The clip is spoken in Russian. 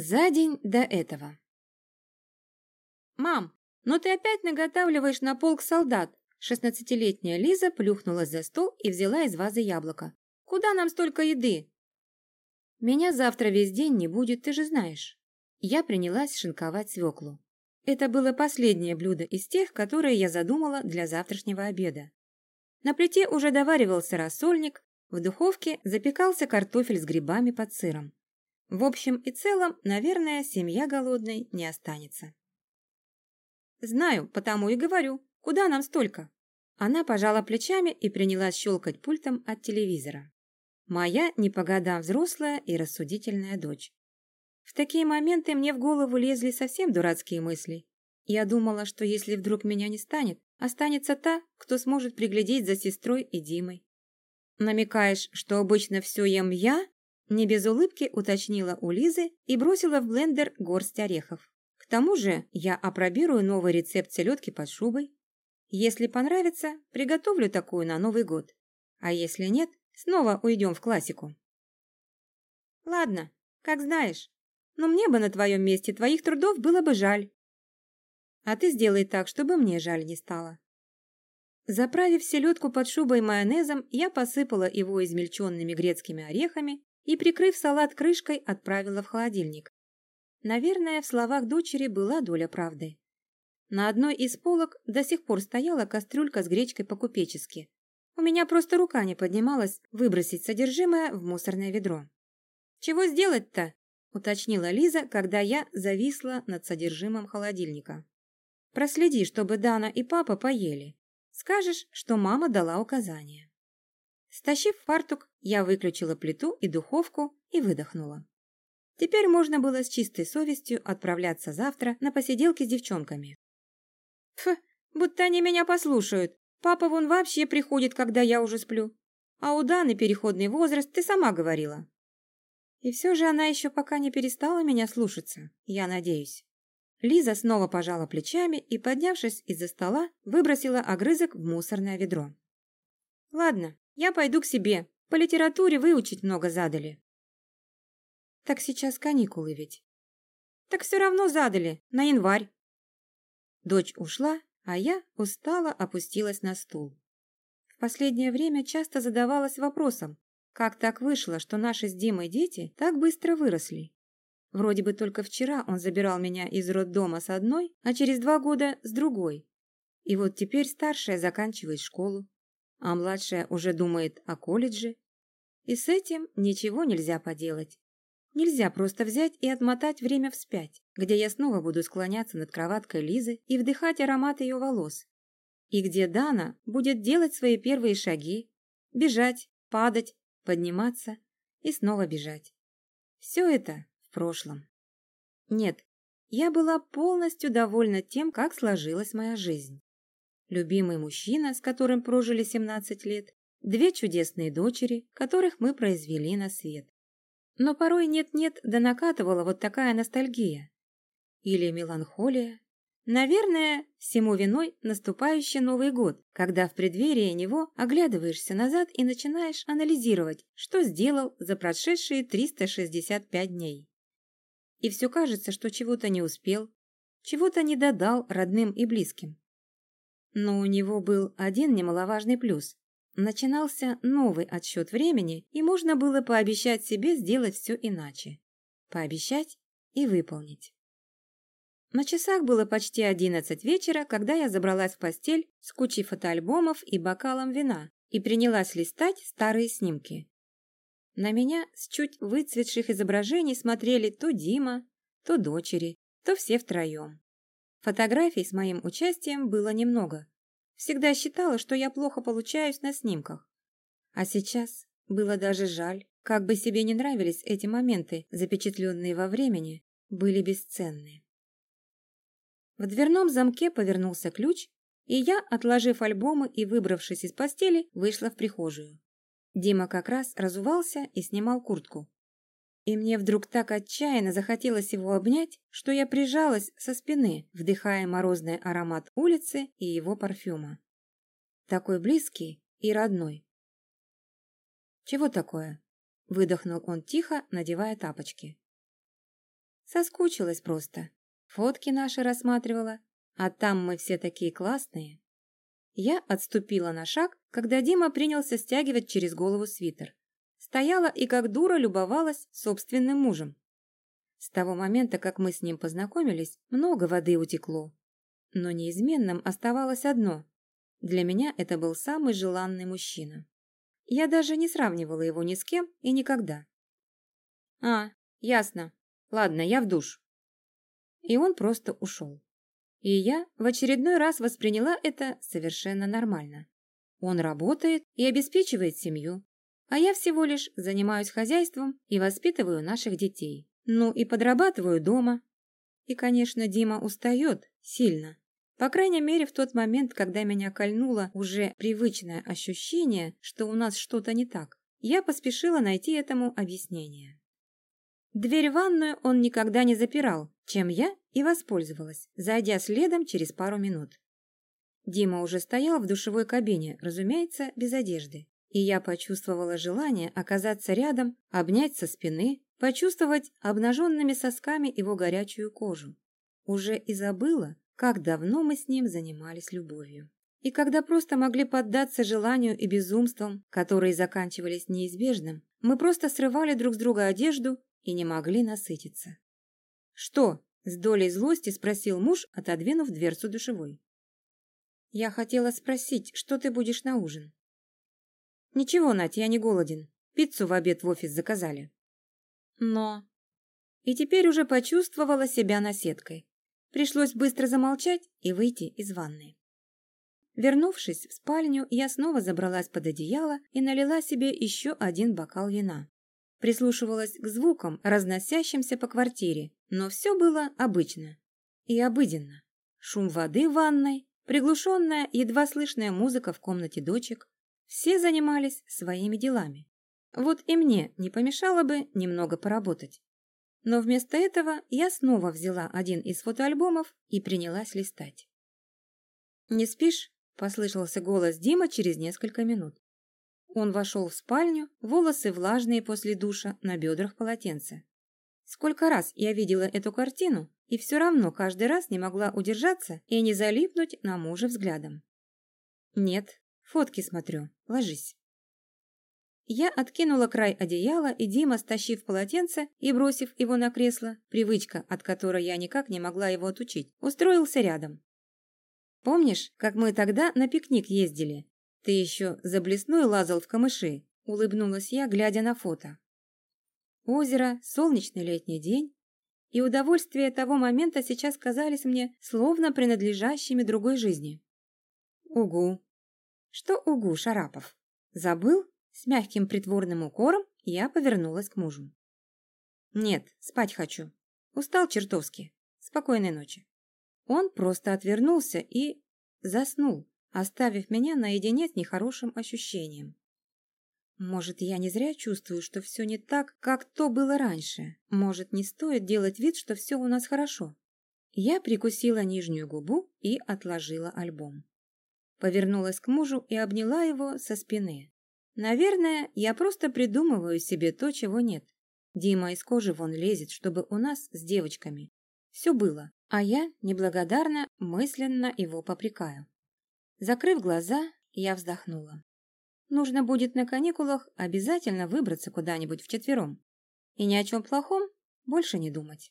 За день до этого. «Мам, ну ты опять наготавливаешь на полк солдат!» Шестнадцатилетняя Лиза плюхнулась за стол и взяла из вазы яблоко. «Куда нам столько еды?» «Меня завтра весь день не будет, ты же знаешь». Я принялась шинковать свеклу. Это было последнее блюдо из тех, которые я задумала для завтрашнего обеда. На плите уже доваривался рассольник, в духовке запекался картофель с грибами под сыром. В общем и целом, наверное, семья голодной не останется. «Знаю, потому и говорю. Куда нам столько?» Она пожала плечами и принялась щелкать пультом от телевизора. Моя не по годам взрослая и рассудительная дочь. В такие моменты мне в голову лезли совсем дурацкие мысли. Я думала, что если вдруг меня не станет, останется та, кто сможет приглядеть за сестрой и Димой. «Намекаешь, что обычно все ем я?» Не без улыбки уточнила у Лизы и бросила в блендер горсть орехов. К тому же я опробирую новый рецепт селедки под шубой. Если понравится, приготовлю такую на Новый год. А если нет, снова уйдем в классику. Ладно, как знаешь. Но мне бы на твоем месте твоих трудов было бы жаль. А ты сделай так, чтобы мне жаль не стало. Заправив селедку под шубой майонезом, я посыпала его измельченными грецкими орехами и, прикрыв салат крышкой, отправила в холодильник. Наверное, в словах дочери была доля правды. На одной из полок до сих пор стояла кастрюлька с гречкой по-купечески. У меня просто рука не поднималась выбросить содержимое в мусорное ведро. «Чего сделать-то?» – уточнила Лиза, когда я зависла над содержимым холодильника. «Проследи, чтобы Дана и папа поели. Скажешь, что мама дала указание». Стащив фартук, я выключила плиту и духовку и выдохнула. Теперь можно было с чистой совестью отправляться завтра на посиделки с девчонками. Ф, будто они меня послушают. Папа вон вообще приходит, когда я уже сплю. А у Даны переходный возраст, ты сама говорила. И все же она еще пока не перестала меня слушаться, я надеюсь. Лиза снова пожала плечами и, поднявшись из-за стола, выбросила огрызок в мусорное ведро. «Ладно, я пойду к себе. По литературе выучить много задали. Так сейчас каникулы ведь. Так все равно задали, на январь. Дочь ушла, а я устало опустилась на стул. В последнее время часто задавалась вопросом, как так вышло, что наши с Димой дети так быстро выросли. Вроде бы только вчера он забирал меня из роддома с одной, а через два года с другой. И вот теперь старшая заканчивает школу а младшая уже думает о колледже. И с этим ничего нельзя поделать. Нельзя просто взять и отмотать время вспять, где я снова буду склоняться над кроваткой Лизы и вдыхать аромат ее волос. И где Дана будет делать свои первые шаги, бежать, падать, подниматься и снова бежать. Все это в прошлом. Нет, я была полностью довольна тем, как сложилась моя жизнь любимый мужчина, с которым прожили 17 лет, две чудесные дочери, которых мы произвели на свет. Но порой нет-нет, да накатывала вот такая ностальгия. Или меланхолия. Наверное, всему виной наступающий Новый год, когда в преддверии него оглядываешься назад и начинаешь анализировать, что сделал за прошедшие 365 дней. И все кажется, что чего-то не успел, чего-то не додал родным и близким. Но у него был один немаловажный плюс. Начинался новый отсчет времени, и можно было пообещать себе сделать все иначе. Пообещать и выполнить. На часах было почти одиннадцать вечера, когда я забралась в постель с кучей фотоальбомов и бокалом вина и принялась листать старые снимки. На меня с чуть выцветших изображений смотрели то Дима, то дочери, то все втроем. Фотографий с моим участием было немного. Всегда считала, что я плохо получаюсь на снимках. А сейчас было даже жаль. Как бы себе не нравились эти моменты, запечатленные во времени, были бесценны. В дверном замке повернулся ключ, и я, отложив альбомы и выбравшись из постели, вышла в прихожую. Дима как раз разувался и снимал куртку. И мне вдруг так отчаянно захотелось его обнять, что я прижалась со спины, вдыхая морозный аромат улицы и его парфюма. Такой близкий и родной. «Чего такое?» – выдохнул он тихо, надевая тапочки. Соскучилась просто. Фотки наши рассматривала, а там мы все такие классные. Я отступила на шаг, когда Дима принялся стягивать через голову свитер. Стояла и как дура любовалась собственным мужем. С того момента, как мы с ним познакомились, много воды утекло. Но неизменным оставалось одно. Для меня это был самый желанный мужчина. Я даже не сравнивала его ни с кем и никогда. «А, ясно. Ладно, я в душ». И он просто ушел. И я в очередной раз восприняла это совершенно нормально. Он работает и обеспечивает семью, а я всего лишь занимаюсь хозяйством и воспитываю наших детей. Ну и подрабатываю дома. И, конечно, Дима устает сильно. По крайней мере, в тот момент, когда меня кольнуло уже привычное ощущение, что у нас что-то не так, я поспешила найти этому объяснение. Дверь в ванную он никогда не запирал, чем я и воспользовалась, зайдя следом через пару минут. Дима уже стоял в душевой кабине, разумеется, без одежды, и я почувствовала желание оказаться рядом, обнять со спины, почувствовать обнаженными сосками его горячую кожу. Уже и забыла, как давно мы с ним занимались любовью. И когда просто могли поддаться желанию и безумствам, которые заканчивались неизбежным, мы просто срывали друг с друга одежду и не могли насытиться. «Что?» – с долей злости спросил муж, отодвинув дверцу душевой. «Я хотела спросить, что ты будешь на ужин?» «Ничего, Надь, я не голоден. Пиццу в обед в офис заказали». «Но...» И теперь уже почувствовала себя наседкой. Пришлось быстро замолчать и выйти из ванной. Вернувшись в спальню, я снова забралась под одеяло и налила себе еще один бокал вина. Прислушивалась к звукам, разносящимся по квартире, но все было обычно и обыденно. Шум воды в ванной, приглушенная, едва слышная музыка в комнате дочек. Все занимались своими делами. Вот и мне не помешало бы немного поработать. Но вместо этого я снова взяла один из фотоальбомов и принялась листать. «Не спишь?» – послышался голос Дима через несколько минут. Он вошел в спальню, волосы влажные после душа, на бедрах полотенце. Сколько раз я видела эту картину, и все равно каждый раз не могла удержаться и не залипнуть на мужа взглядом. «Нет, фотки смотрю. Ложись». Я откинула край одеяла, и Дима, стащив полотенце и бросив его на кресло, привычка, от которой я никак не могла его отучить, устроился рядом. «Помнишь, как мы тогда на пикник ездили? Ты еще за блесной лазал в камыши», — улыбнулась я, глядя на фото. Озеро, солнечный летний день, и удовольствия того момента сейчас казались мне словно принадлежащими другой жизни. «Угу». «Что угу, Шарапов? Забыл?» С мягким притворным укором я повернулась к мужу. «Нет, спать хочу. Устал чертовски. Спокойной ночи». Он просто отвернулся и заснул, оставив меня наедине с нехорошим ощущением. Может, я не зря чувствую, что все не так, как то было раньше. Может, не стоит делать вид, что все у нас хорошо. Я прикусила нижнюю губу и отложила альбом. Повернулась к мужу и обняла его со спины. Наверное, я просто придумываю себе то, чего нет. Дима из кожи вон лезет, чтобы у нас с девочками. Все было, а я неблагодарно мысленно его попрекаю. Закрыв глаза, я вздохнула. Нужно будет на каникулах обязательно выбраться куда-нибудь вчетвером. И ни о чем плохом больше не думать.